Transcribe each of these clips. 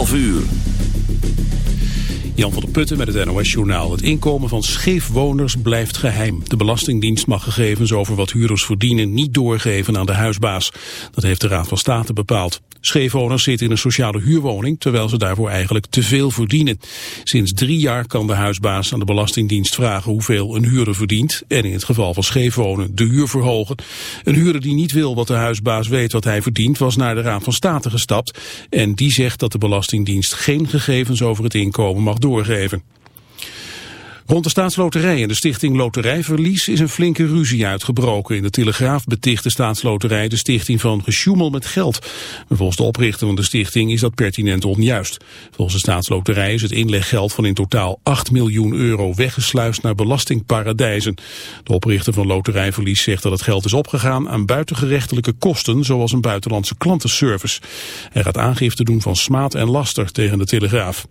11 uur. Jan van der Putten met het NOS-journaal. Het inkomen van scheefwoners blijft geheim. De Belastingdienst mag gegevens over wat huurders verdienen niet doorgeven aan de huisbaas. Dat heeft de Raad van State bepaald. Scheefwoners zitten in een sociale huurwoning, terwijl ze daarvoor eigenlijk te veel verdienen. Sinds drie jaar kan de huisbaas aan de Belastingdienst vragen hoeveel een huurder verdient en in het geval van scheefwonen de huur verhogen. Een huurder die niet wil wat de huisbaas weet wat hij verdient was naar de Raad van State gestapt en die zegt dat de Belastingdienst geen gegevens over het inkomen mag doorgeven. Rond de staatsloterij en de stichting Loterijverlies is een flinke ruzie uitgebroken. In de Telegraaf beticht de staatsloterij de stichting van gesjoemel met geld. volgens de oprichter van de stichting is dat pertinent onjuist. Volgens de staatsloterij is het inleggeld van in totaal 8 miljoen euro weggesluist naar belastingparadijzen. De oprichter van Loterijverlies zegt dat het geld is opgegaan aan buitengerechtelijke kosten zoals een buitenlandse klantenservice. Hij gaat aangifte doen van smaad en laster tegen de Telegraaf.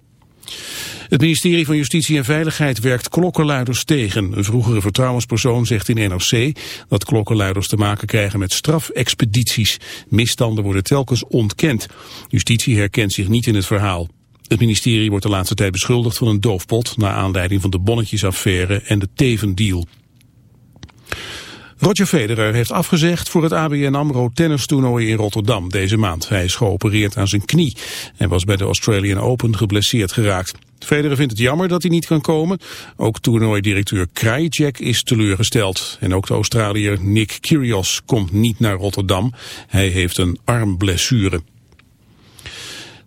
Het ministerie van Justitie en Veiligheid werkt klokkenluiders tegen. Een vroegere vertrouwenspersoon zegt in NRC dat klokkenluiders te maken krijgen met strafexpedities. Misstanden worden telkens ontkend. Justitie herkent zich niet in het verhaal. Het ministerie wordt de laatste tijd beschuldigd van een doofpot... naar aanleiding van de bonnetjesaffaire en de Teven-deal. Roger Federer heeft afgezegd voor het ABN AMRO tennistoernooi in Rotterdam deze maand. Hij is geopereerd aan zijn knie en was bij de Australian Open geblesseerd geraakt. Federer vindt het jammer dat hij niet kan komen. Ook toernooidirecteur Krajicek is teleurgesteld. En ook de Australiër Nick Kyrgios komt niet naar Rotterdam. Hij heeft een armblessure.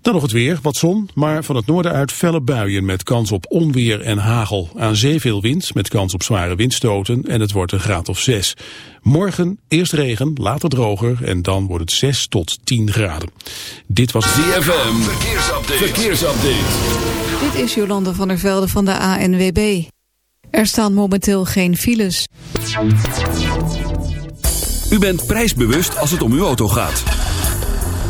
Dan nog het weer, wat zon, maar van het noorden uit felle buien met kans op onweer en hagel. Aan zee veel wind met kans op zware windstoten en het wordt een graad of 6. Morgen eerst regen, later droger en dan wordt het 6 tot 10 graden. Dit was DFM. verkeersupdate. verkeersupdate. Dit is Jolande van der Velde van de ANWB. Er staan momenteel geen files. U bent prijsbewust als het om uw auto gaat.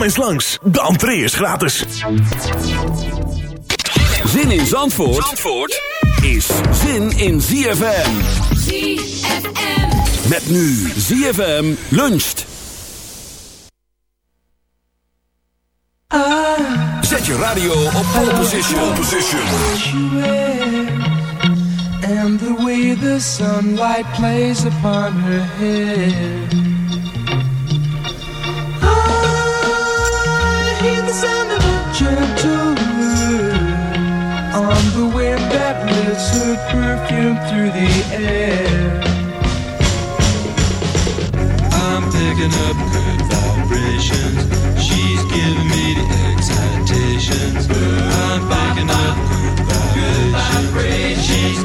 Kom eens langs, de entree is gratis. Zin in Zandvoort, Zandvoort is zin in ZFM. ZFM. Met nu ZFM luncht. Zet je radio op pole position. Pole position. And the way the sunlight plays upon her hair. Lifts her perfume through the air. I'm picking up good vibrations. She's giving me the excitations. I'm picking up good vibrations. She's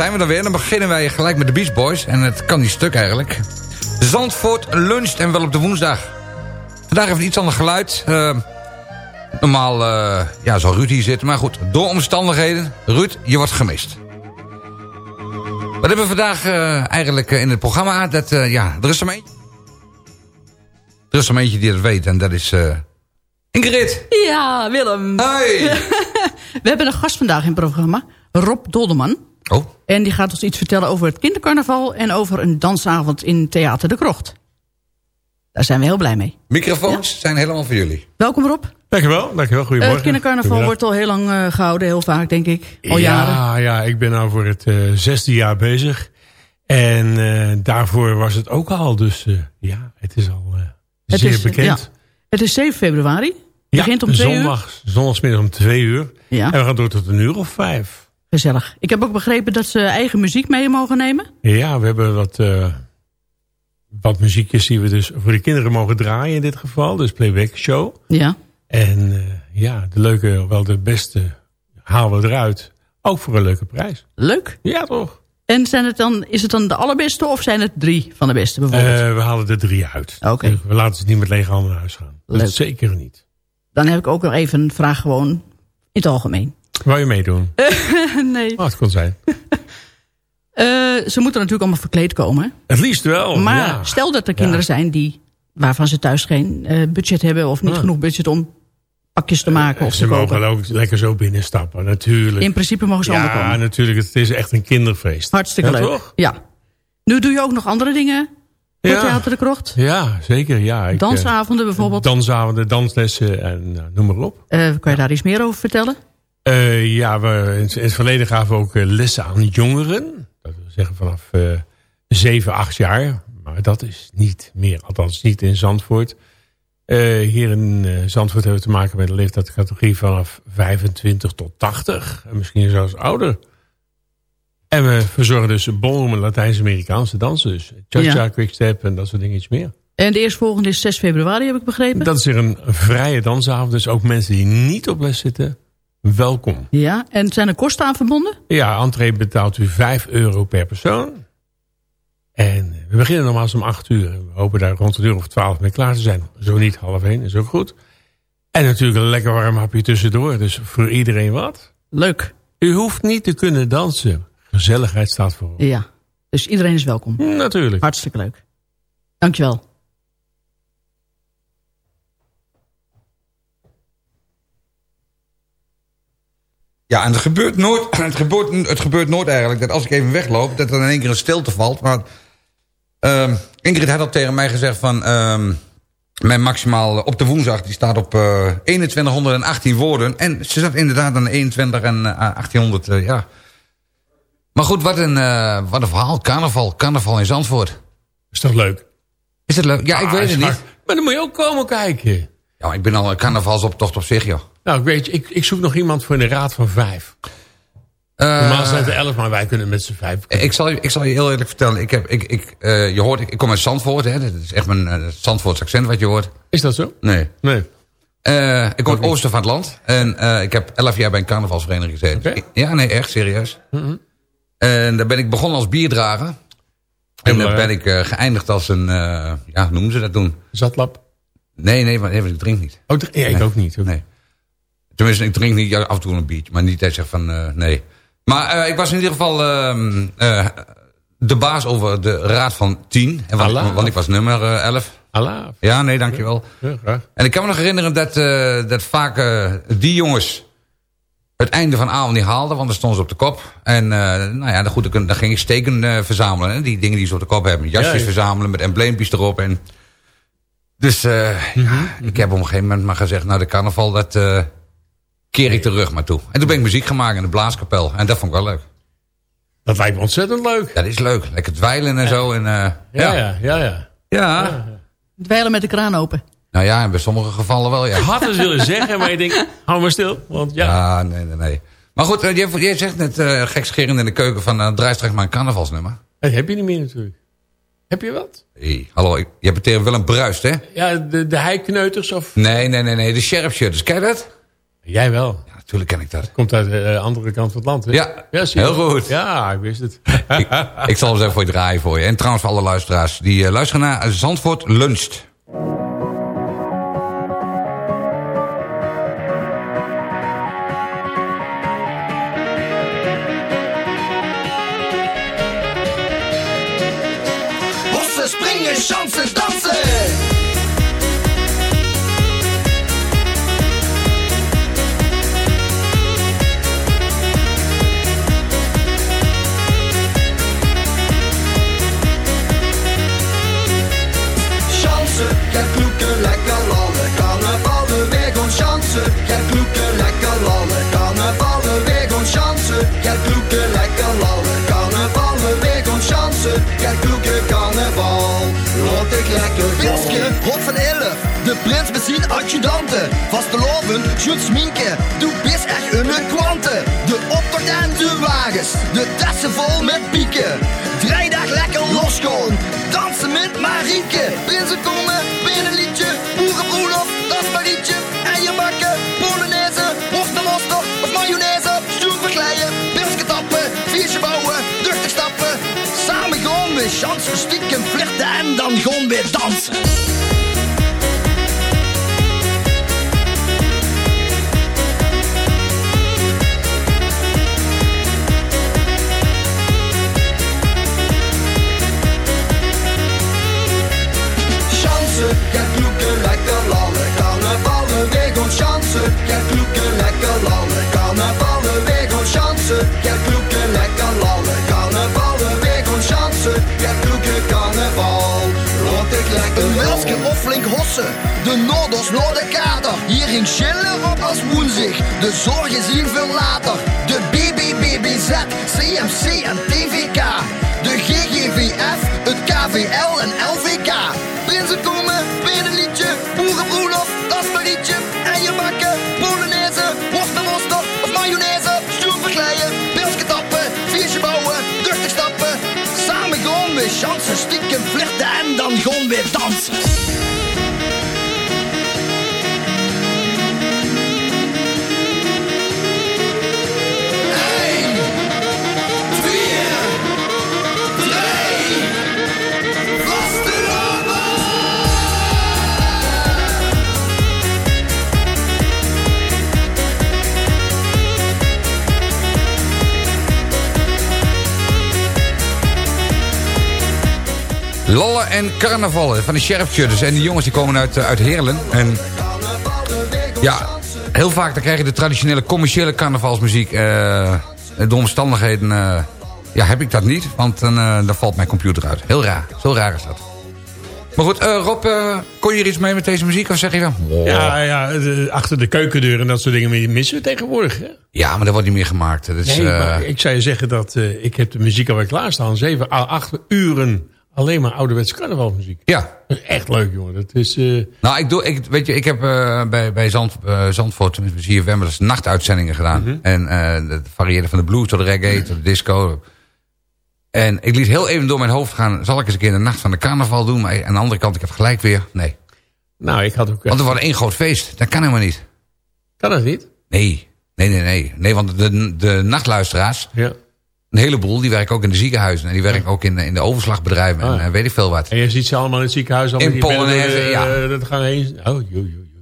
Zijn we dan weer. Dan beginnen wij gelijk met de Beach Boys. En het kan niet stuk eigenlijk. Zandvoort luncht en wel op de woensdag. Vandaag even iets ander geluid. Eh, normaal eh, ja, zal Ruud hier zitten. Maar goed, door omstandigheden. Ruud, je wordt gemist. Wat hebben we vandaag eh, eigenlijk in het programma? Dat, ja, er is er eentje. Er is er eentje die dat weet. En dat is Ingrid. Ja, Willem. Hey. We hebben een gast vandaag in het programma. Rob Dolderman. Oh, En die gaat ons iets vertellen over het kindercarnaval... en over een dansavond in Theater de Krocht. Daar zijn we heel blij mee. microfoons zijn helemaal voor jullie. Welkom Rob. Dankjewel, dankjewel. Eh, Goedemorgen. het kindercarnaval wordt al heel lang eh, gehouden. Heel vaak, denk ik. Al jaren. Ja, ja, ik ben nou voor het eh, zesde jaar bezig. En eh, daarvoor was het ook al. Dus eh, ja, het is al eh, Het zeer is, bekend. ja. Het is 7 februari. Ja, Begint om twee uur. zondag, zondagsmiddag om twee uur. Ja. En we gaan door tot een uur of vijf. Gezellig. Ik heb ook begrepen dat ze eigen muziek mee mogen nemen. Ja, we hebben wat, eh, wat muziekjes die we dus voor de kinderen mogen draaien in dit geval. Dus playback show. Ja. En eh, ja, de leuke, wel de beste halen we eruit. Ook voor een leuke prijs. Leuk. Ja, toch? En zijn het dan, is het dan de allerbeste of zijn het drie van de beste bijvoorbeeld? Eh, we halen er drie uit. Oké. Dus we laten ze niet met lege handen naar huis gaan. Dat zeker niet. Dan heb ik ook nog even een vraag gewoon in het algemeen. Wou je meedoen? nee. Oh, het kon zijn. Eh, ze moeten natuurlijk allemaal verkleed komen. Het liefst wel. Maar ja. stel dat er kinderen Ja. zijn die, waarvan ze thuis geen eh, budget hebben... of niet Ah. genoeg budget om pakjes te maken of Ze te mogen ook lekker zo binnenstappen, natuurlijk. In principe mogen ze allemaal ja, komen. natuurlijk. Het is echt een kinderfeest. Hartstikke Ja, leuk. toch? Ja. Nu doe je ook nog andere dingen voor Ja. Theater de Krocht. Ja, zeker. Ja, ik, eh, Dansavonden bijvoorbeeld. Dansavonden, danslessen en noem maar op. Eh, kan je daar iets meer over vertellen? Eh, ja, we, in, het verleden gaven we ook eh, lessen aan jongeren. Dat wil zeggen vanaf eh 7, 8 jaar. Maar dat is niet meer. Althans niet in Zandvoort. Eh, hier in Zandvoort hebben we te maken met een leeftijdscategorie vanaf 25 tot 80. En misschien zelfs ouder. En we verzorgen dus ballroom en Latijns-Amerikaanse dansen. Dus cha-cha, Ja. quickstep en dat soort dingen iets meer. En de eerstvolgende is 6 februari, heb ik begrepen. Dat is weer een vrije dansavond. Dus ook mensen die niet op les zitten, welkom. Ja, en zijn er kosten aan verbonden? Ja, entree betaalt u 5 euro per persoon. En we beginnen normaal om 8 uur. We hopen daar rond een uur of 12 mee klaar te zijn. Zo niet, half 1 is ook goed. En natuurlijk een lekker warm hapje tussendoor. Dus voor iedereen wat. Leuk. U hoeft niet te kunnen dansen. Gezelligheid staat voor. Ja, dus iedereen is welkom. Natuurlijk. Hartstikke leuk. Dankjewel. Ja, en het gebeurt nooit, het gebeurt, het gebeurt nooit eigenlijk dat als ik even wegloop... dat er in één keer een stilte valt. Maar ehm, Ingrid had al tegen mij gezegd van... ehm, mijn maximaal op de woensdag die staat op eh 2118 woorden. En ze zat inderdaad aan 21 en eh, 1800, eh, ja. Maar goed, wat een, eh, wat een verhaal. Carnaval, carnaval in Zandvoort. Is toch leuk? Is het leuk? Ja, ik Ah, weet het niet. hard. Maar dan moet je ook komen kijken. Ja, ik ben al een carnavalsoptocht op zich, joh. Nou, ik weet ik, ik zoek nog iemand voor de raad van vijf. Eh, Normaal zijn het er elf, maar wij kunnen met z'n vijf. Ik zal, je, ik zal je heel eerlijk vertellen. Ik heb, ik, ik, eh, je hoort, ik, kom uit Zandvoort. Hè, dat is echt mijn uh, Zandvoorts accent wat je hoort. Is dat zo? Nee. Nee. Uh, ik kom uit het oosten van het land. En ik heb elf jaar bij een carnavalsvereniging gezeten. Okay. Ja, nee, echt, serieus. Mm -hmm. En daar ben ik begonnen als bierdrager. En dan ben ik geëindigd als een, ja, noemen ze dat toen? Zatlap? Nee, nee, maar ik drink niet. Oh, ja, ik nee. ook niet. Ook. Nee. Tenminste, ik drink niet ja, af en toe een biertje. Maar niet dat zeg van, uh, nee. Maar uh, ik was in ieder geval uh, de baas over de raad van 10. En want, want ik was nummer 11. Allah. Ja, nee, dankjewel. Ja, graag. En ik kan me nog herinneren dat, dat vaak die jongens het einde van avond niet haalde, want dan stonden ze op de kop. En nou ja, dan, goed, dan, dan ging ik steken verzamelen. Hè? Die dingen die ze op de kop hebben. Jasjes Ja, ja. verzamelen met embleempjes erop. En dus uh, Mhm, ja, ik heb op een gegeven moment maar gezegd... nou, de carnaval, dat uh, keer ik terug maar toe. En toen ben ik muziek gemaakt in de blaaskapel. En dat vond ik wel leuk. Dat lijkt me ontzettend leuk. Dat is leuk. Lekker dweilen en zo. En, uh, Ja, ja. ja, ja. ja. Ja. Dweilen met de kraan open. Nou ja, bij sommige gevallen wel, ja. Ik had het willen zeggen, maar ik denk, hou maar stil. Want ja, Ja, nee, nee, nee. Maar goed, uh, jij, jij zegt net uh, gekscherend in de keuken van... Uh, draai straks maar een carnavalsnummer. dat heb je niet meer natuurlijk. Heb je wat? Hey, hallo, ik, je hebt het wel een bruist, hè? Ja, de, de heikneuters of... Nee, nee, nee, nee, de sheriff shutters. Ken je dat? Jij wel. Ja, natuurlijk ken ik dat. Komt uit de uh, andere kant van het land, hè? Ja, zie je heel goed. Ja, ik wist het. ik, ik zal hem eens even voor je draaien voor je. En trouwens voor alle luisteraars die uh, luisteren naar Zandvoort Luncht. De prins met zijn adjudanten. Vaste loven, Jules Sminke. Doe bis echt een kwante. De optocht en de wagens. De tassen vol met pieken. Vrijdag lekker los gewoon. Dansen met Marieke. Prinsen komen, binnenliedje. Boerenbroelof, dat is Marietje. Eieren bakken, polonaise. Of mayonaise. Stoer verkleien, pilsje tappen. Viertje bouwen, duchtig stappen. Samen gewoon weer chance, stiekem flirten en dan gewoon weer dansen. Ja kloeken, lekker lallen. Carnavallen, weer gewoon chansen. Ja kloeken, lekker lallen. Carnavallen, weer gewoon chansen. Ja kloeken, carnaval. Laat ik lekker Een Welske of flink hossen. De Noorders, Noorderkader. Hier ging chillen op als woensdag. De zorgen zien veel later. De BBBBZ, CMC en TVK. De GGVF, het KVL en LVK. Prinsen komen, binnenliedje, boerenbroelof, chansen, stiekem flirten en dan gewoon weer dansen. Lallen en carnavallen van de sheriff shutters. En die jongens die komen uit, uh, uit Heerlen. En ja, heel vaak dan krijg je de traditionele commerciële carnavalsmuziek. Uh, de omstandigheden uh, ja, heb ik dat niet. Want dan, uh, dan valt mijn computer uit. Heel raar. Zo raar is dat. Maar goed, uh, Rob, uh, kon je er iets mee met deze muziek? Of zeg je. Oh. Ja, ja de, achter de keukendeur en dat soort dingen missen we tegenwoordig. Hè? Ja, maar dat wordt niet meer gemaakt. Dat is, nee, uh... maar ik zou je zeggen dat ik heb de muziek alweer klaarstaan. Zeven, acht uren alleen maar ouderwetse carnavalmuziek. Ja. Dat is echt leuk, jongen. Dat is, uh... Nou, ik, doe, ik, weet je, ik heb uh, bij, bij Zand, uh, Zandvoort, tenminste zie je wel eens nachtuitzendingen gedaan. -hmm. En het varieerde van de blues tot de reggae, tot de disco... En ik liet heel even door mijn hoofd gaan... zal ik eens een keer de nacht van de carnaval doen? Maar aan de andere kant, ik heb gelijk weer. Nee. Nou, ik had ook... Want er wordt één groot feest. Dat kan helemaal niet. Kan dat niet? Nee. Nee, nee, nee. Nee, want de, de nachtluisteraars... Ja. Een heleboel, die werken ook in de ziekenhuizen. En die werken ja. ook in, in de overslagbedrijven. Ah. En uh, weet ik veel wat. En je ziet ze allemaal in het ziekenhuis. In Polonaise, uh, ja. Dat gaan heen. Oh.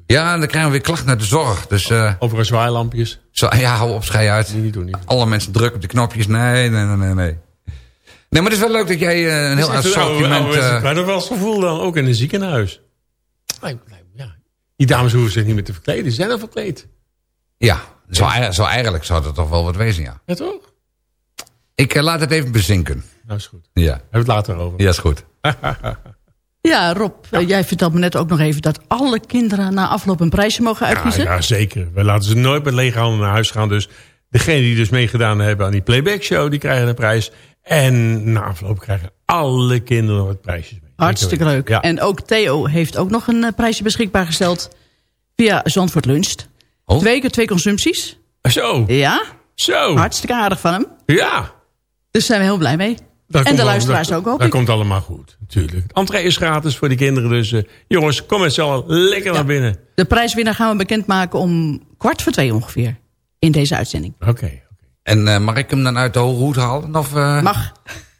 Ja, en dan krijgen we weer klachten naar de zorg. Dus, uh, Over zwaailampjes. Zo, ja, hou op, schei uit. Nee, niet doen, niet. Alle mensen drukken op de knopjes. Nee, nee, nee, nee. nee. Nee, maar het is wel leuk dat jij uh, een heel assortiment... Uh... Maar dat was het gevoel dan ook in een ziekenhuis. Ja. Die dames hoeven zich niet meer te verkleden. Ze zijn al verkleed. Ja, Zo, eigen- zo eigenlijk zou het toch wel wat wezen, ja. Ja, toch? Ik eh, laat het even bezinken. Nou, is goed. Ja, Hebben we het later over. ja is goed. Ja, Rob, eh, jij vertelde me net ook nog even... dat alle kinderen na afloop een prijsje mogen Ja, uitkiezen. ja, zeker. We laten ze nooit met lege handen naar huis gaan. Dus degenen die dus meegedaan hebben aan die playback show... die krijgen een prijs. En na afloop krijgen alle kinderen wat prijsjes mee. Hartstikke leuk. Ja. En ook Theo heeft ook nog een eh, prijsje beschikbaar gesteld... via Zandvoort Luncht. Oh. Twee keer twee consumpties. Zo, Ja, zo. hartstikke aardig van hem. Ja. Dus daar zijn we heel blij mee. En de luisteraars ook, hoop Dat komt allemaal goed, natuurlijk. Entree is gratis voor de kinderen. Dus eh, jongens, kom met z'n allen lekker naar binnen. De prijswinnaar gaan we bekendmaken om kwart voor twee ongeveer. In deze uitzending. Oké. En eh, mag ik hem dan uit de hoge hoed halen? Of, eh? Mag.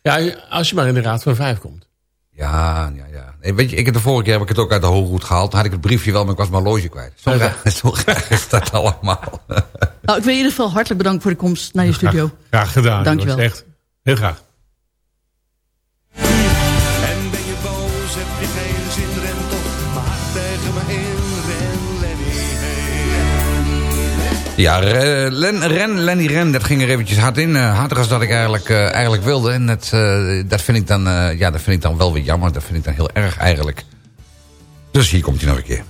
Ja, als je maar in de Raad van Vijf komt. Ja, ja, ja. Nee, weet je, ik heb de vorige keer heb ik het ook uit de hoge hoed gehaald. Toen had ik het briefje wel, maar ik was mijn horloge kwijt. Zo, Ja. graag, zo graag is dat allemaal. Nou, ik wil je in ieder geval hartelijk bedanken voor de komst naar je studio. Graag, graag gedaan. Dankjewel. Echt, heel graag. En ben je boos, heb je geen zin, ren toch maar tegen me in. Ren, Lenny, hey. Ja, ren, Lenny Ren, dat ging er eventjes hard in. eh, harder als dat ik eigenlijk, eh, eigenlijk wilde. En dat, eh, dat, vind ik dan, ja, dat vind ik dan wel weer jammer. Dat vind ik dan heel erg eigenlijk. Dus hier komt hij nog een keer.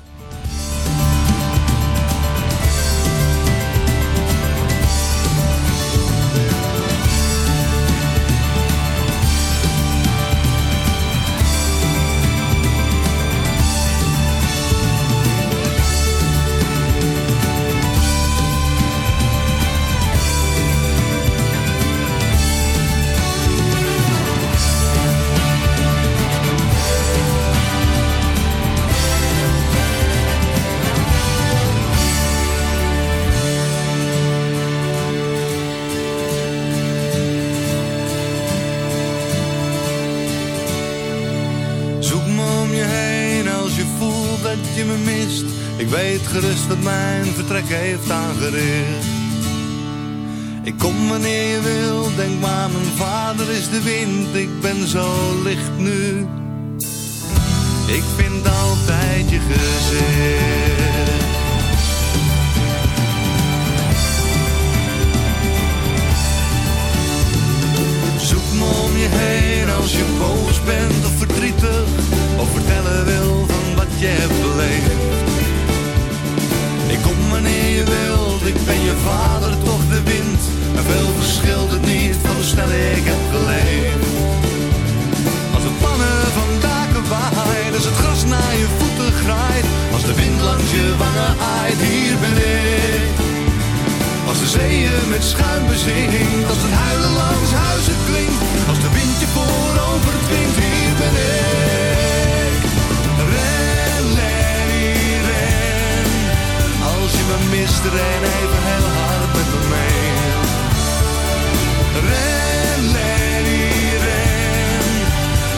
Als je boos bent of verdrietig Of vertellen wil van wat je hebt beleefd. Ik kom wanneer je wilt, ik ben je vader toch de wind. En veel verschilt het niet van hoe snel ik heb geleefd. Als de pannen van daken waaien, als het gras naar je voeten graait. Als de wind langs je wangen aait, hier ben ik. Als de zeeën met schuim bezinkt, als het huilen langs huizen klinkt, als de wind voorover dwingt, hier ben ik. Ren. Als je me mist, ren even heel hard met me mee. Ren, Lenny, ren.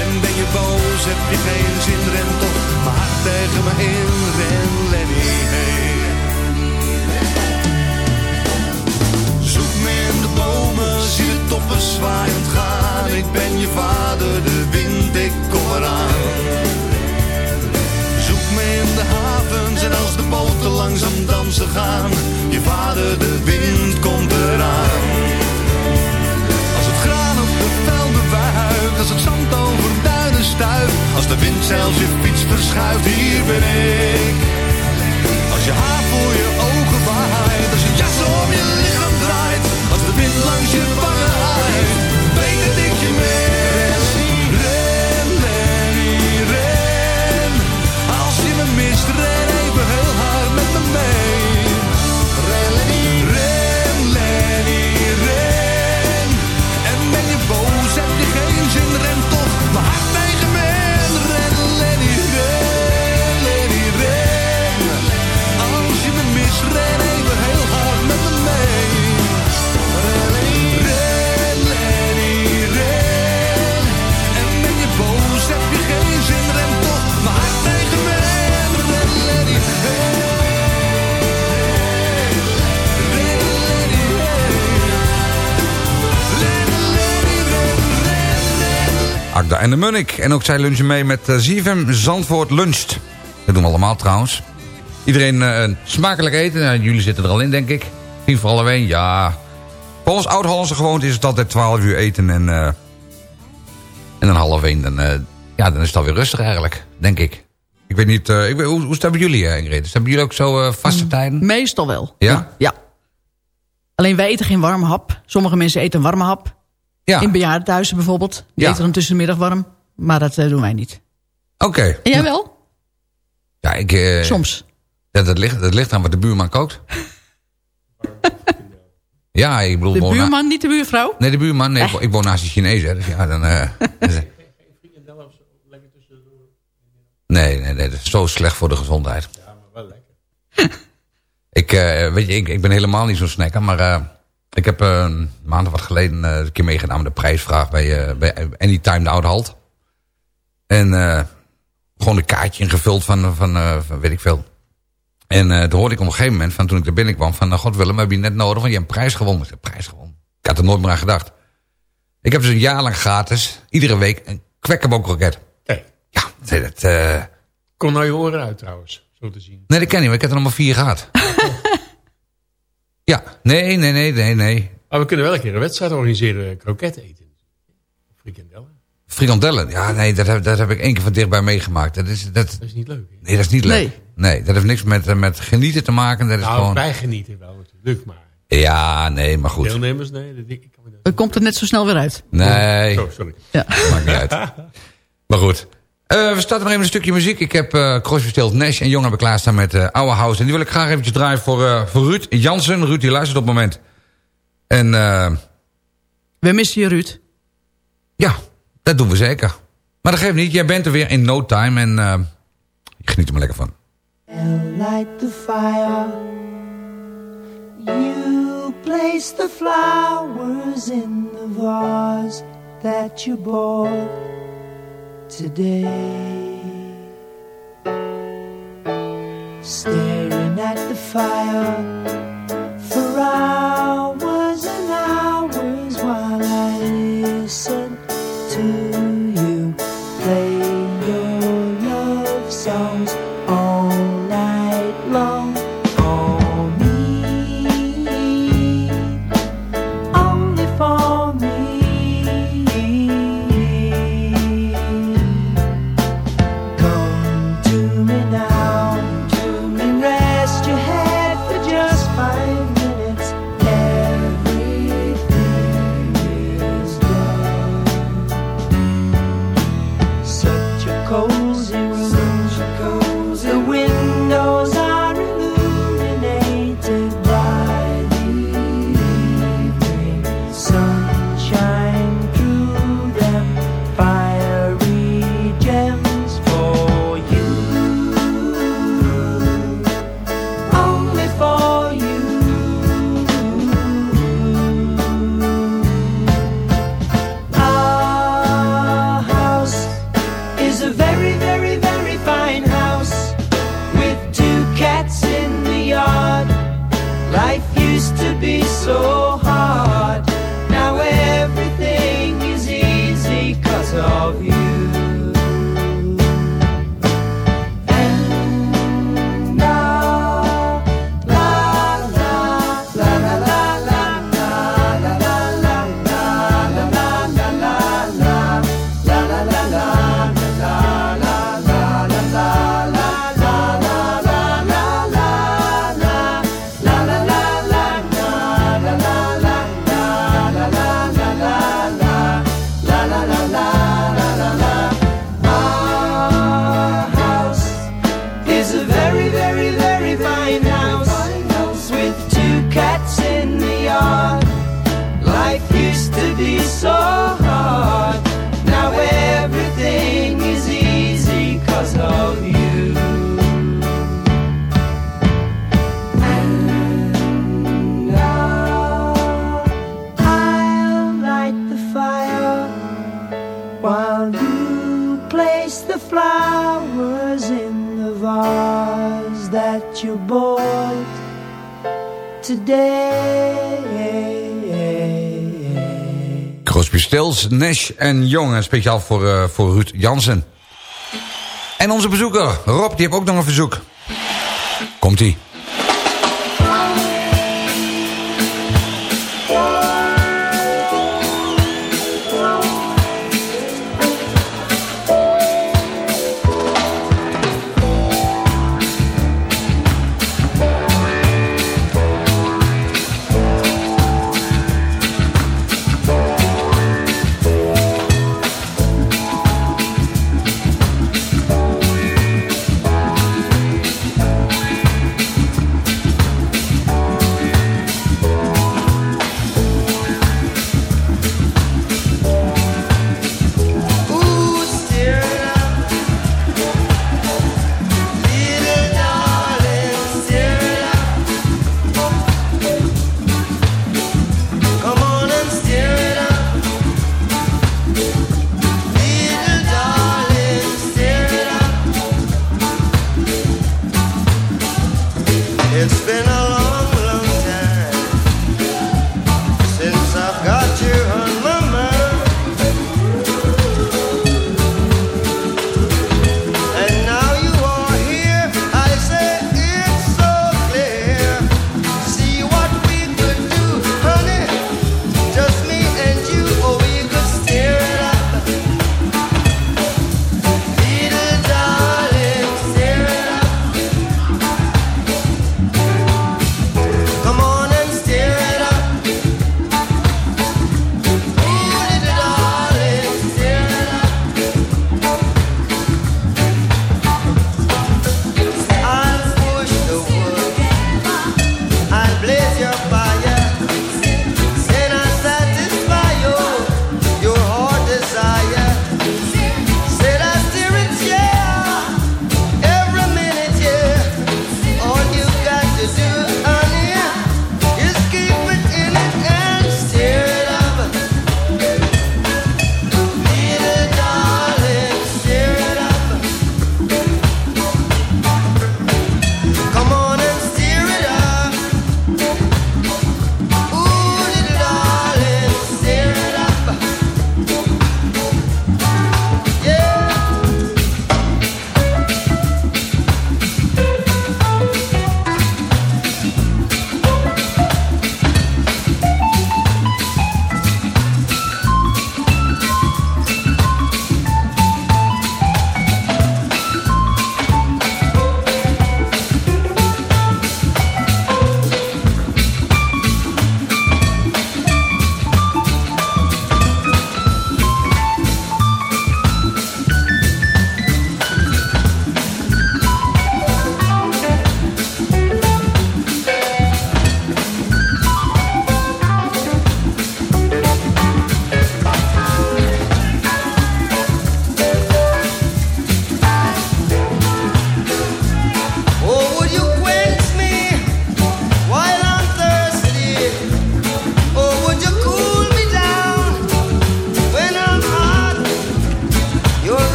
En ben je boos, heb je geen zin, ren toch maar tegen me in. Ren, Lenny. Zoek me in de bomen, zie de toppen zwaaiend gaan. Ik ben je vader, de wind, ik kom eraan. Zoek me in de havens en als de boten langzaam dansen gaan. Je vader, de wind komt eraan. Als het graan op de velden wuift, als het zand over duinen stuift. Als de wind zelfs je fiets verschuift, hier ben ik. Als je haar voor je ogen waait, als je jas om je lichaam draait, als de wind langs je wangen haait, weet dat ik en de Munnik. En ook zij lunchen mee met uh, ZFM Zandvoort Luncht. Dat doen we allemaal trouwens. Iedereen eh, smakelijk eten. Nou, jullie zitten er al in, denk ik. tien voor half één, ja. Volgens oud-Hollandse gewoonte is het altijd 12 uur eten en, eh, en dan half één. Dan, eh, ja, dan is het alweer rustig eigenlijk, denk ik. Ik weet niet, eh, ik weet, hoe, hoe staan jullie, eh, Ingrid? Hebben jullie ook zo eh, vaste tijden? Meestal wel. Ja? Ja. Alleen wij eten geen warme hap. Sommige mensen eten een warme hap. Ja. In bejaardentehuizen bijvoorbeeld. Die Ja. eten dan tussen de middag warm. Maar dat eh, doen wij niet. Oké. En jij wel? Ja, ik... eh, Soms. Dat, dat, ligt, dat ligt aan wat de buurman kookt. ja, ik bedoel... De na- buurman, niet de buurvrouw? Nee, de buurman. Nee, ik, ik woon naast de Chinees, hè. Dus ja, dan... eh, dus- nee, nee, nee. Dat is zo slecht voor de gezondheid. Ja, maar wel lekker. ik, eh, weet je, ik, ik ben helemaal niet zo'n snacker, maar... eh, ik heb eh, een maand of wat geleden eh, een keer meegedaan met de prijsvraag bij, eh, bij Anytime de Oude Halt. En eh, gewoon een kaartje ingevuld van, van, eh, van weet ik veel. En eh toen hoorde ik op een gegeven moment, van toen ik er binnenkwam... van, nou, god Willem, heb je net nodig, want je hebt een prijs gewonnen. Ik zei, prijs gewonnen? Ik had er nooit meer aan gedacht. Ik heb dus een jaar lang gratis, iedere week, een kwekkenbookkroket. Kijk. Ja, dat... eh, Kom nou je oren uit trouwens, zo te zien. nee, dat ken ik niet, maar ik heb er nog maar vier gehad. ja, nee, nee, nee, nee, nee. Maar we kunnen wel een keer een wedstrijd organiseren, kroket eten. Frikandellen. Frikandellen, ja, nee, dat heb, dat heb ik één keer van dichtbij meegemaakt. Dat is, dat, Dat is niet leuk. hè? nee, dat is niet leuk. Nee. Nee, dat heeft niks met, eh, met genieten te maken. Dat is Nou, gewoon... wij genieten wel natuurlijk, maar Ja, nee, maar goed. deelnemers, nee. Dat, ik kan me dat... Dan komt het net zo snel weer uit. Nee, Oh, sorry. Ja. maakt niet uit. Maar goed. Eh, we starten maar even een stukje muziek. Ik heb eh Crosby, Stills, Nash en Jong hebben klaarstaan met eh Oude House. En die wil ik graag eventjes draaien voor, eh, voor Ruud Jansen. Ruud, die luistert op het moment. En eh, We missen je, Ruud. ja, dat doen we zeker. Maar dat geeft niet. Jij bent er weer in no time. En eh, ik geniet er maar lekker van. and light the fire. You place the flowers in the vase that you bought today. Staring at the fire for hours and hours while I listen En Jong. En speciaal voor, eh, voor Ruud Jansen. En onze bezoeker, Rob, die heeft ook nog een verzoek. Komt-ie.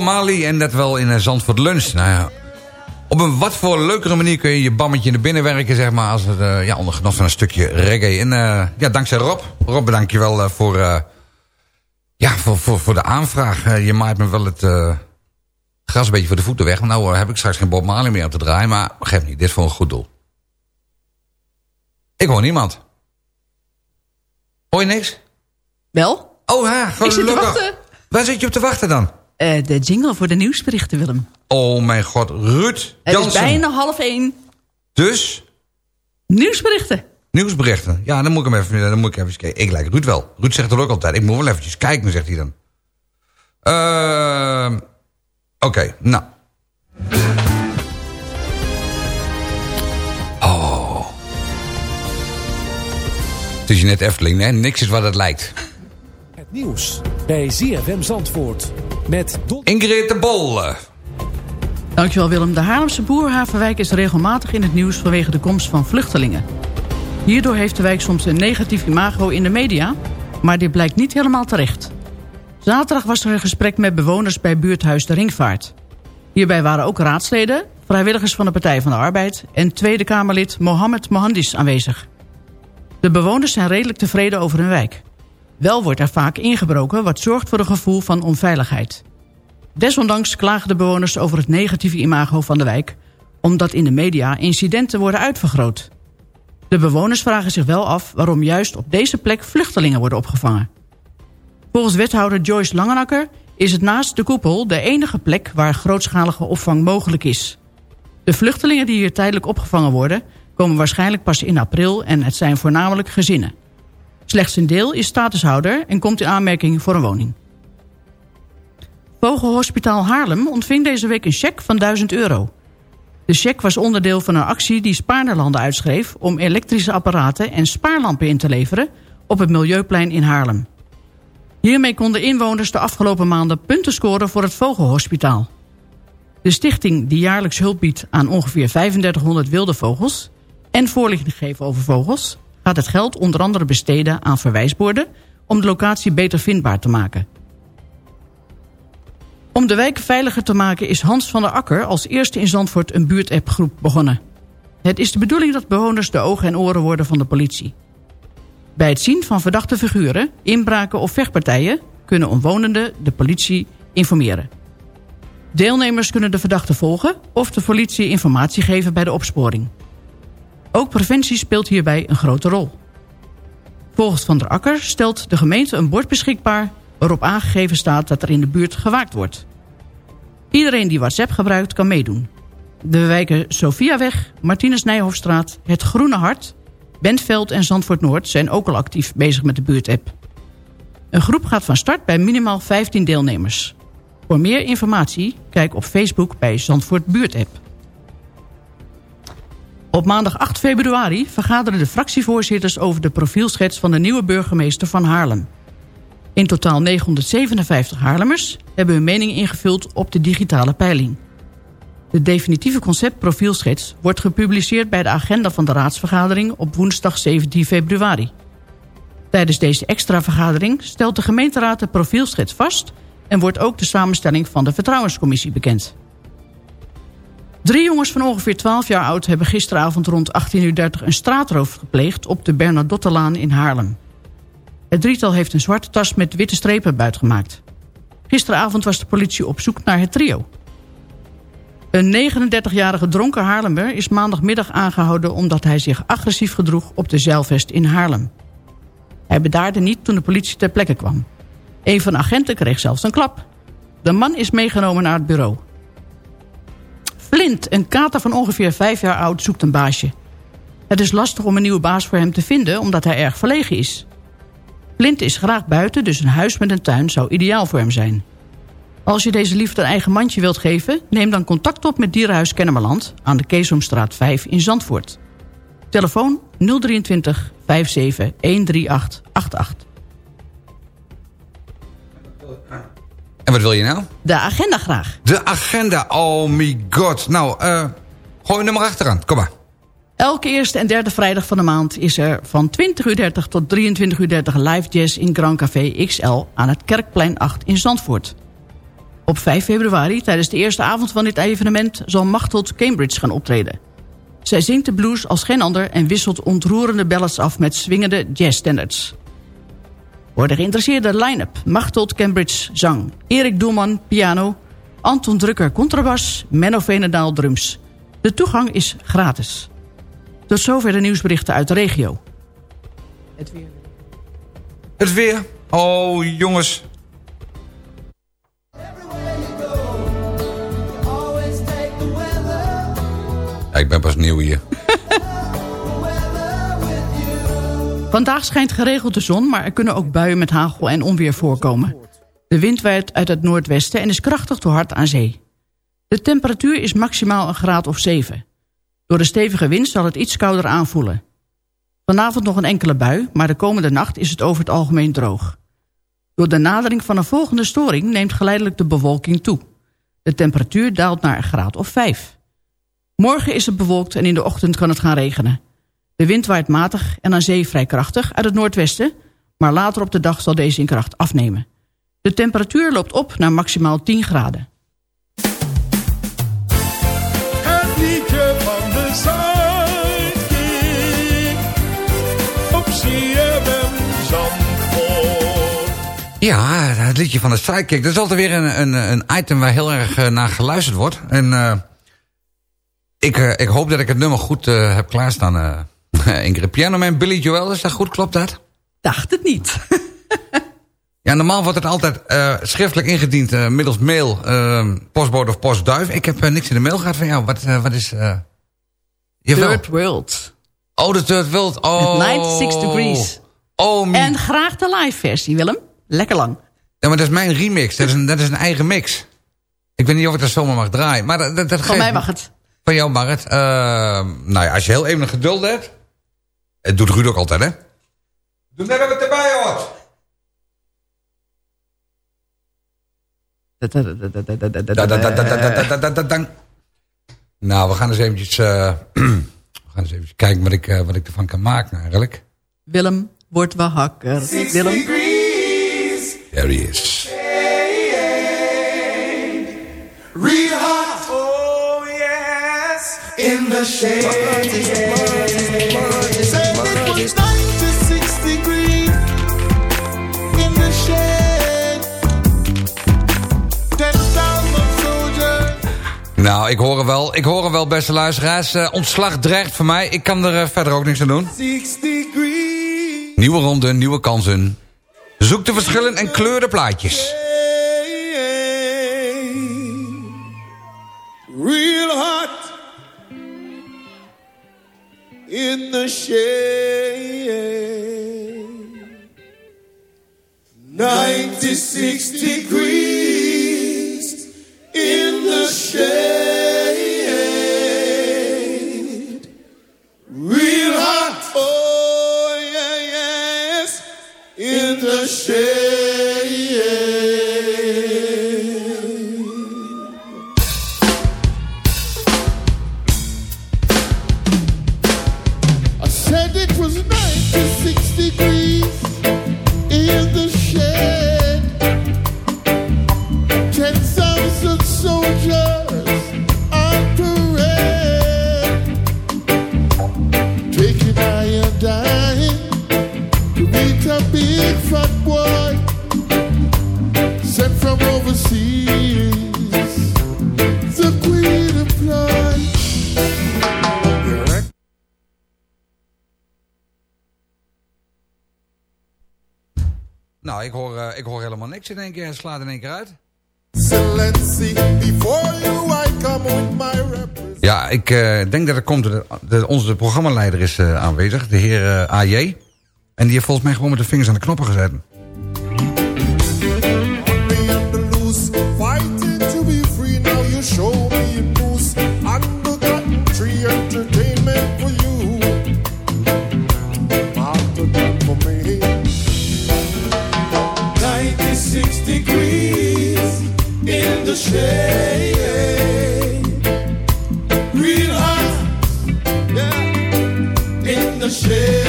Bob Marley en dat wel in eh, Zandvoort Lunch. Nou ja, op een wat voor leukere manier kun je je bammetje naar binnen werken, zeg maar. Als het, eh, ja, onder genot van een stukje reggae. En eh, ja, dankzij Rob. Rob, bedank je wel voor, ja, voor, voor, voor de aanvraag. Je maait me wel het gras een beetje voor de voeten weg. Nou heb ik straks geen Bob Marley meer op te draaien. Maar geef niet, dit is voor een goed doel. Ik hoor niemand. Hoor je niks? Wel? Oh ja, Ik zit te gelukkig. wachten. Waar zit je op te wachten dan? Eh, de jingle voor de nieuwsberichten, Willem. Oh mijn god, Ruud Het is Jansen. bijna half één. Dus, Nieuwsberichten. nieuwsberichten. Ja, dan moet ik hem even, dan moet ik even kijken. Ik lijk Ruud wel. Ruud zegt er ook altijd. Ik moet wel eventjes kijken, zegt hij dan. Ehm Oké, nou. Oh. Het is je net Efteling, hè? Niks is wat het lijkt. Het nieuws bij ZFM Zandvoort. Met Don... Ingrid de Bol. Dankjewel Willem. De Haarlemse Boerhavenwijk is regelmatig in het nieuws vanwege de komst van vluchtelingen. Hierdoor heeft de wijk soms een negatief imago in de media, maar dit blijkt niet helemaal terecht. Zaterdag was er een gesprek met bewoners bij buurthuis De Ringvaart. Hierbij waren ook raadsleden, vrijwilligers van de Partij van de Arbeid... en Tweede Kamerlid Mohammed Mohandis aanwezig. De bewoners zijn redelijk tevreden over hun wijk. Wel wordt er vaak ingebroken wat zorgt voor een gevoel van onveiligheid. Desondanks klagen de bewoners over het negatieve imago van de wijk... omdat in de media incidenten worden uitvergroot. De bewoners vragen zich wel af waarom juist op deze plek vluchtelingen worden opgevangen. Volgens wethouder Joyce Langenakker is het naast de koepel de enige plek waar grootschalige opvang mogelijk is. De vluchtelingen die hier tijdelijk opgevangen worden komen waarschijnlijk pas in april en het zijn voornamelijk gezinnen. Slechts een deel is statushouder en komt in aanmerking voor een woning. Vogelhospitaal Haarlem ontving deze week een cheque van 1000 euro. De cheque was onderdeel van een actie die Spaarnerlanden uitschreef... om elektrische apparaten en spaarlampen in te leveren op het Milieuplein in Haarlem. Hiermee konden inwoners de afgelopen maanden punten scoren voor het Vogelhospitaal. De stichting die jaarlijks hulp biedt aan ongeveer 3500 wilde vogels... en voorlichting geven over vogels... het geld onder andere besteden aan verwijsborden... om de locatie beter vindbaar te maken. Om de wijken veiliger te maken is Hans van der Akker als eerste in Zandvoort een buurtappgroep begonnen. Het is de bedoeling dat bewoners de ogen en oren worden van de politie. Bij het zien van verdachte figuren, inbraken of vechtpartijen... kunnen omwonenden de politie informeren. Deelnemers kunnen de verdachte volgen of de politie informatie geven bij de opsporing. Ook preventie speelt hierbij een grote rol. Volgens Van der Akker stelt de gemeente een bord beschikbaar... waarop aangegeven staat dat er in de buurt gewaakt wordt. Iedereen die WhatsApp gebruikt kan meedoen. De wijken Sofiaweg, Martinus Nijhoffstraat, Het Groene Hart... Bentveld en Zandvoort Noord zijn ook al actief bezig met de buurtapp. Een groep gaat van start bij minimaal 15 deelnemers. Voor meer informatie kijk op Facebook bij Zandvoort Buurtapp. Op maandag 8 februari vergaderen de fractievoorzitters over de profielschets van de nieuwe burgemeester van Haarlem. In totaal 957 Haarlemmers hebben hun mening ingevuld op de digitale peiling. De definitieve concept profielschets wordt gepubliceerd bij de agenda van de raadsvergadering op woensdag 17 februari. Tijdens deze extra vergadering stelt de gemeenteraad de profielschets vast en wordt ook de samenstelling van de vertrouwenscommissie bekend. Drie jongens van ongeveer 12 jaar oud hebben gisteravond rond 18.30 uur een straatroof gepleegd op de Bernardottelaan in Haarlem. Het drietal heeft een zwarte tas met witte strepen buitgemaakt. Gisteravond was de politie op zoek naar het trio. Een 39-jarige dronken Haarlemmer is maandagmiddag aangehouden... omdat hij zich agressief gedroeg op de zeilvest in Haarlem. Hij bedaarde niet toen de politie ter plekke kwam. Een van de agenten kreeg zelfs een klap. De man is meegenomen naar het bureau. Flint, een kater van ongeveer vijf jaar oud, zoekt een baasje. Het is lastig om een nieuwe baas voor hem te vinden... omdat hij erg verlegen is. Flint is graag buiten, dus een huis met een tuin zou ideaal voor hem zijn. Als je deze liefde een eigen mandje wilt geven... neem dan contact op met Dierenhuis Kennemerland... aan de Keesomstraat 5 in Zandvoort. Telefoon 023 57 138 88. En wat wil je nou? De agenda graag. De agenda, oh my god. Nou, eh gooi hem maar achteraan. Kom maar. Elke eerste en derde vrijdag van de maand is er van 20.30 uur tot 23.30 uur live jazz in Grand Café XL aan het Kerkplein 8 in Zandvoort. Op 5 februari, tijdens de eerste avond van dit evenement... zal Machteld Cambridge gaan optreden. Zij zingt de blues als geen ander... en wisselt ontroerende ballads af met swingende jazzstandards. Voor de geïnteresseerde line-up... Machteld Cambridge zang, Erik Doelman piano... Anton Drukker contrabas, Menno Venendaal drums. De toegang is gratis. Tot zover de nieuwsberichten uit de regio. Het weer. Het weer. Oh, jongens. Ja, ik ben pas nieuw hier. Vandaag schijnt geregeld de zon, maar er kunnen ook buien met hagel en onweer voorkomen. De wind waait uit het noordwesten en is krachtig tot hard aan zee. De temperatuur is maximaal een graad of 7. Door de stevige wind zal het iets kouder aanvoelen. Vanavond nog een enkele bui, maar de komende nacht is het over het algemeen droog. Door de nadering van een volgende storing neemt geleidelijk de bewolking toe. De temperatuur daalt naar een graad of 5. Morgen is het bewolkt en in de ochtend kan het gaan regenen. De wind waait matig en aan zee vrij krachtig uit het noordwesten... maar later op de dag zal deze in kracht afnemen. De temperatuur loopt op naar maximaal 10 graden. Het liedje van de Zuidkiek. Op CFM. Ja, het liedje van de Sidekick. Dat is altijd weer een, een, een item waar heel erg eh, naar geluisterd wordt. En eh, ik, eh, ik hoop dat ik het nummer goed heb klaarstaan. Ingrid Piano en Billy Joel, is dat goed? Klopt dat? Dacht het niet. Ja, normaal wordt het altijd eh, schriftelijk ingediend eh, middels mail, eh, postbode of postduif. Ik heb niks in de mail gehad van jou. Wat, wat is... Third World. Oh, de Third World. Oh. Met 96 Degrees. Oh, En graag de live versie, Willem. Lekker lang. Ja, maar dat is mijn remix. Dat is een, dat is een eigen mix. Ik weet niet of ik dat zomaar mag draaien. Maar dat, dat, dat Van mij mag het. Van jou mag het. Nou ja, als je heel even geduld hebt. Het doet Ruud ook altijd, hè? Doe net wat erbij hoort. Nou, we gaan eens eventjes, uh, we gaan eens eventjes kijken wat ik, uh, wat ik ervan kan maken eigenlijk. Willem wordt wel hakker. Willem. There he is. Read hot, oh yes, in the shade. Say it was 96 degrees in the shade. 10,000 soldiers. Nou, ik hoor er wel, ik hoor wel, beste luisteraars. Eh, ontslag dreigt voor mij. Ik kan er eh, verder ook niks aan doen. 6 degrees. Nieuwe ronde, nieuwe kansen. Zoek de verschillen en kleur de plaatjes. Real in the shade. 96 degrees in the shade. Real hot, oh yeah, yes, in the shade. Sent from overseas. The queen employed. Nou, ik hoor, eh, ik hoor helemaal niks in één keer. Het slaat in één keer uit. Excellency, before you I come with my representative. Ja, ik eh, denk dat het komt. De, de, onze programmaleider is eh, aanwezig, de heer AJ. En die heeft volgens mij gewoon met de vingers aan de knoppen gezet. Shade.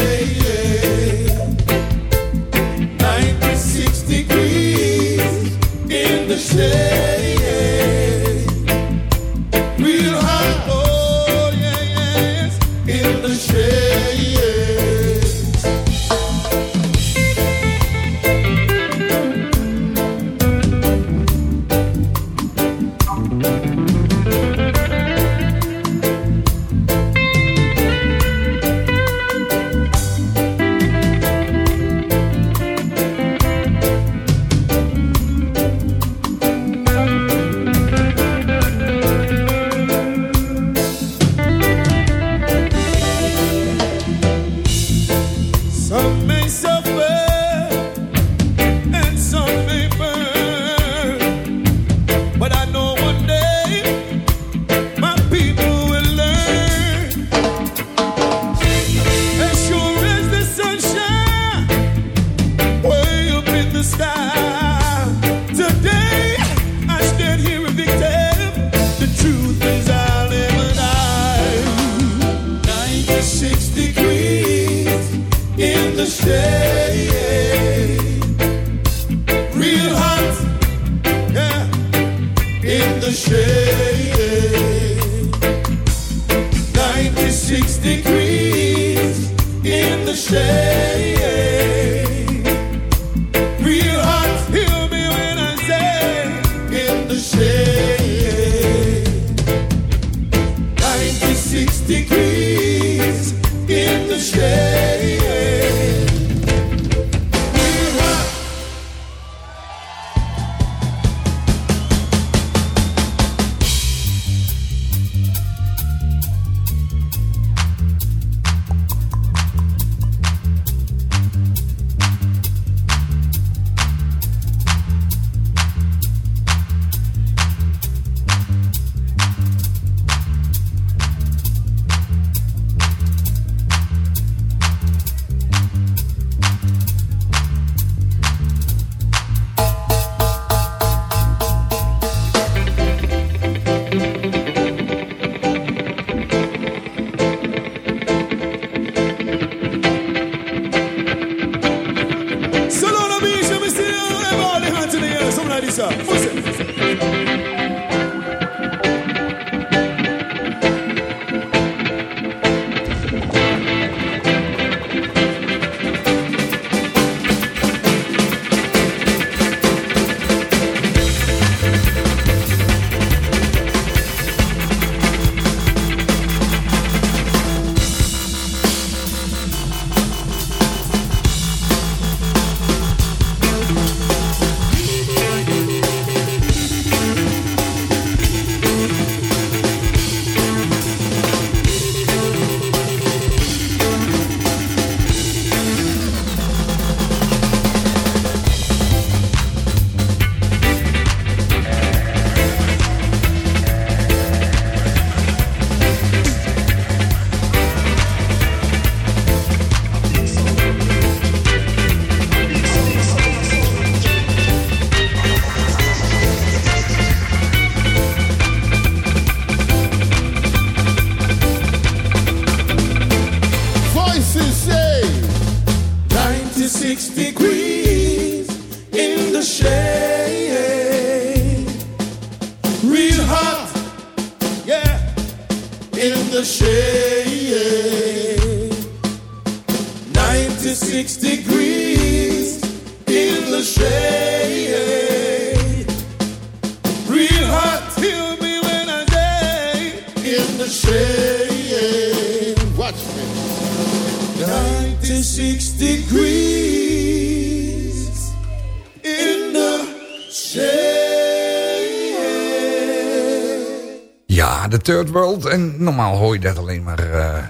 In normaal hoor je dat alleen maar eh,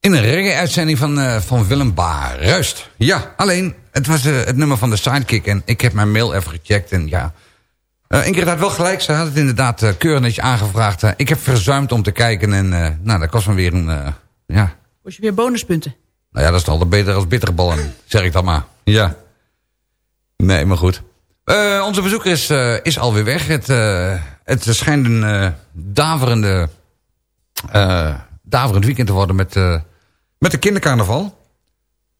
in een reggae-uitzending van, eh, van Willem Baar. Rust. Ja, alleen, het was eh, het nummer van de Sidekick. En ik heb mijn mail even gecheckt. En ja, eh Ingrid had wel gelijk. Ze had het inderdaad uh, keurig aangevraagd. Ik heb verzuimd om te kijken. En nou, dat kost me weer een... ja, Kost je weer bonuspunten. nou ja, dat is altijd beter als bitterballen. zeg ik dan maar. Ja. Nee, maar goed. Onze bezoeker is, eh, is alweer weg. Het, het schijnt een daverende, eh, uh, het weekend te worden met, eh, met de kinderkarnaval.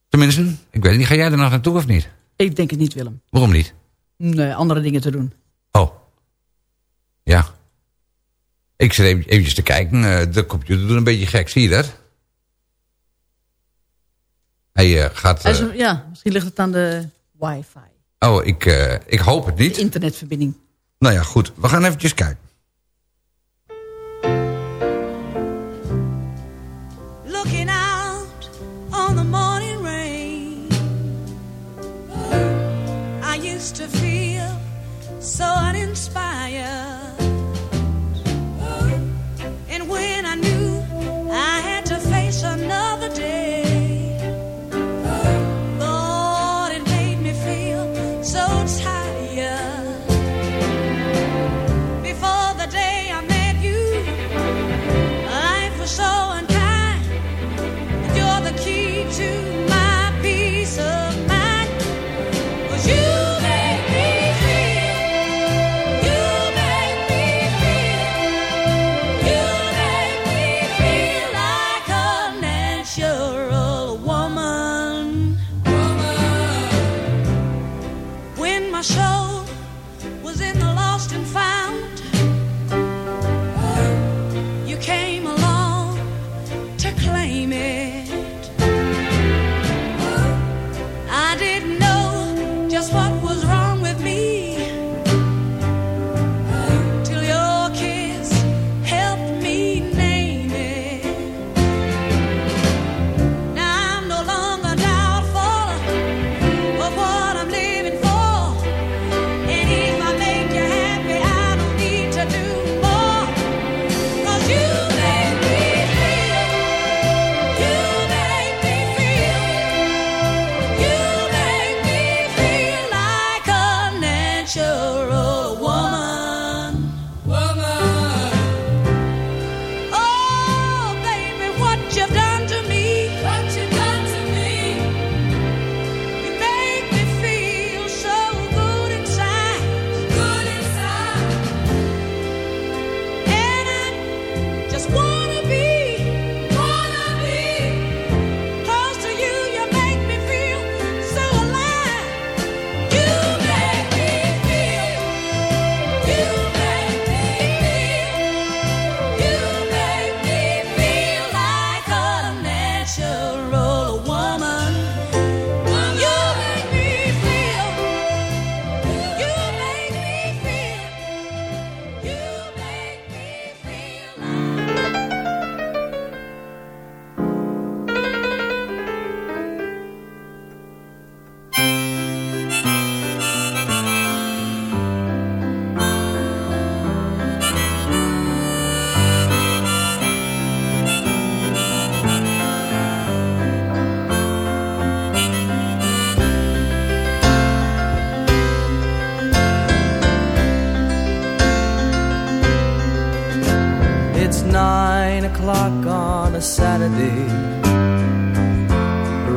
Tenminste, ik weet niet, ga jij er nog naartoe of niet? Ik denk het niet, Willem. Waarom niet? Nee, andere dingen te doen. Oh. Ja. Ik zit even, eventjes te kijken. Eh, de computer doet een beetje gek, zie je dat? Hij gaat... Ja, misschien ligt het aan de wifi. Oh, ik, ik hoop het niet. Internetverbinding. Nou ja, goed. We gaan eventjes kijken.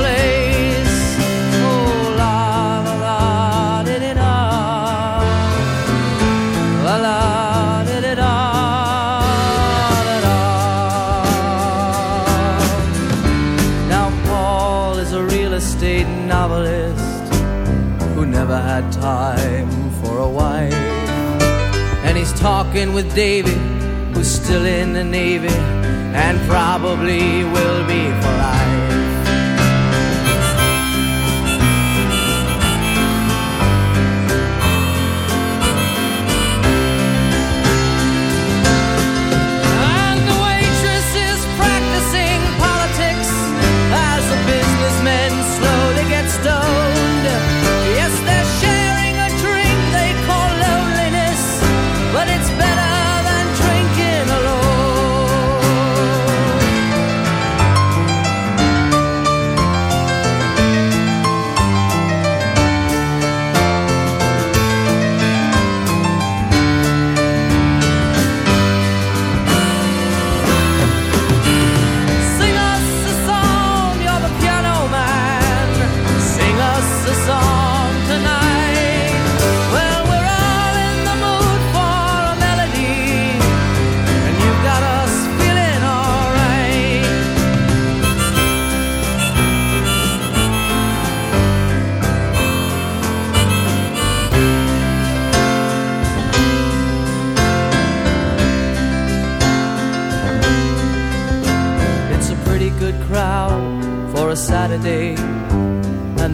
Place. Oh, la la la, did it all. La la, did it all, it all. Now Paul is a real estate novelist who never had time for a wife. And he's talking with David, who's still in the Navy, and probably will be for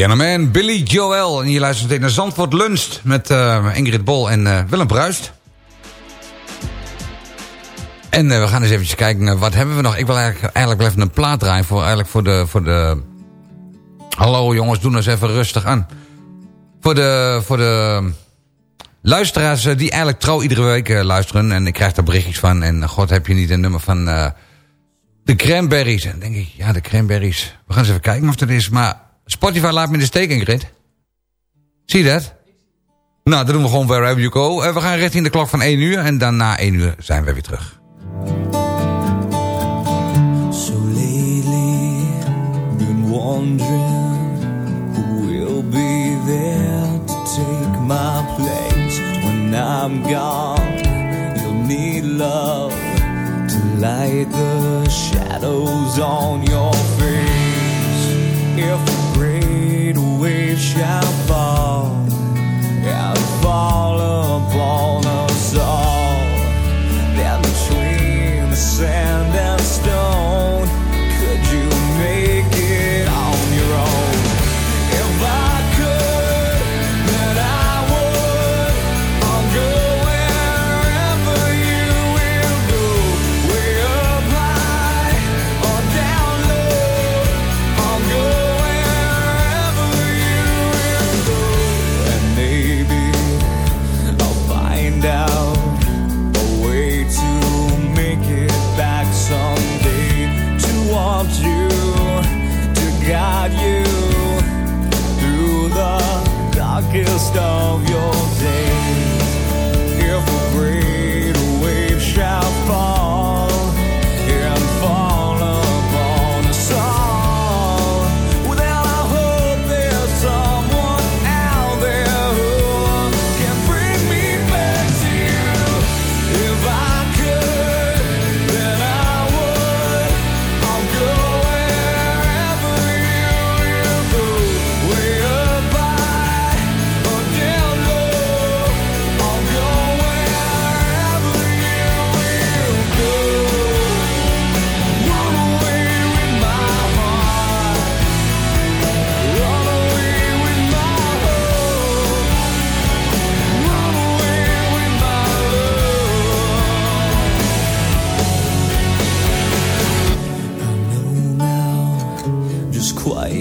Pianoman Billy Joel. En je luistert meteen naar Zandvoort Lunst met eh, Ingrid Bol en eh, Willem Bruist. En eh, we gaan eens even kijken, wat hebben we nog? Ik wil eigenlijk, eigenlijk even een plaat draaien voor, eigenlijk voor, de, voor de... Hallo jongens, doe nou eens even rustig aan. Voor de, voor de luisteraars die eigenlijk trouw iedere week luisteren. En ik krijg daar berichtjes van. En god, heb je niet een nummer van de Cranberries? En dan denk ik, ja, de Cranberries. We gaan eens even kijken of dat is. Maar Spotify laat me in de steek, Ingrid. Zie je dat? Nou, dan doen we gewoon Wherever You Go. Eh, we gaan richting de klok van 1 uur. En dan na 1 uur zijn we weer terug. So lately, been wondering who will be there to take my place when I'm gone. You'll need love to light the shadows on your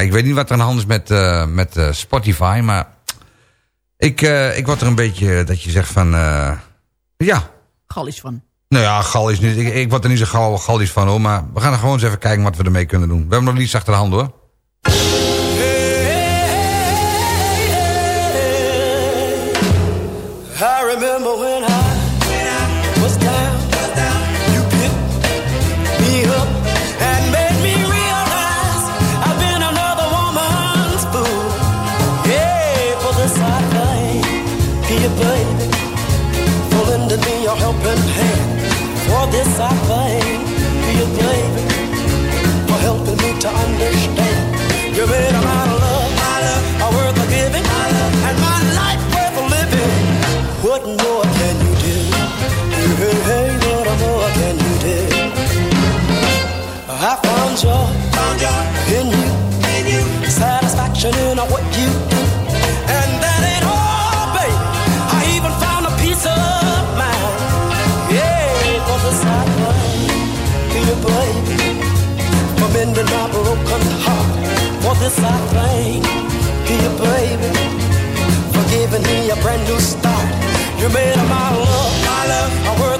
ik weet niet wat er aan de hand is met, eh, met eh, Spotify, maar ik, eh, ik word er een beetje dat je zegt van, eh, ja, Gallisch van. nou ja, gal is niet, ik, ik word er niet zo gauw gallisch van hoor, maar we gaan er gewoon eens even kijken wat we ermee kunnen doen. We hebben nog iets achter de hand hoor. I remember when I, this I thank you, baby for giving me a brand new start. You made my love, my love, a worth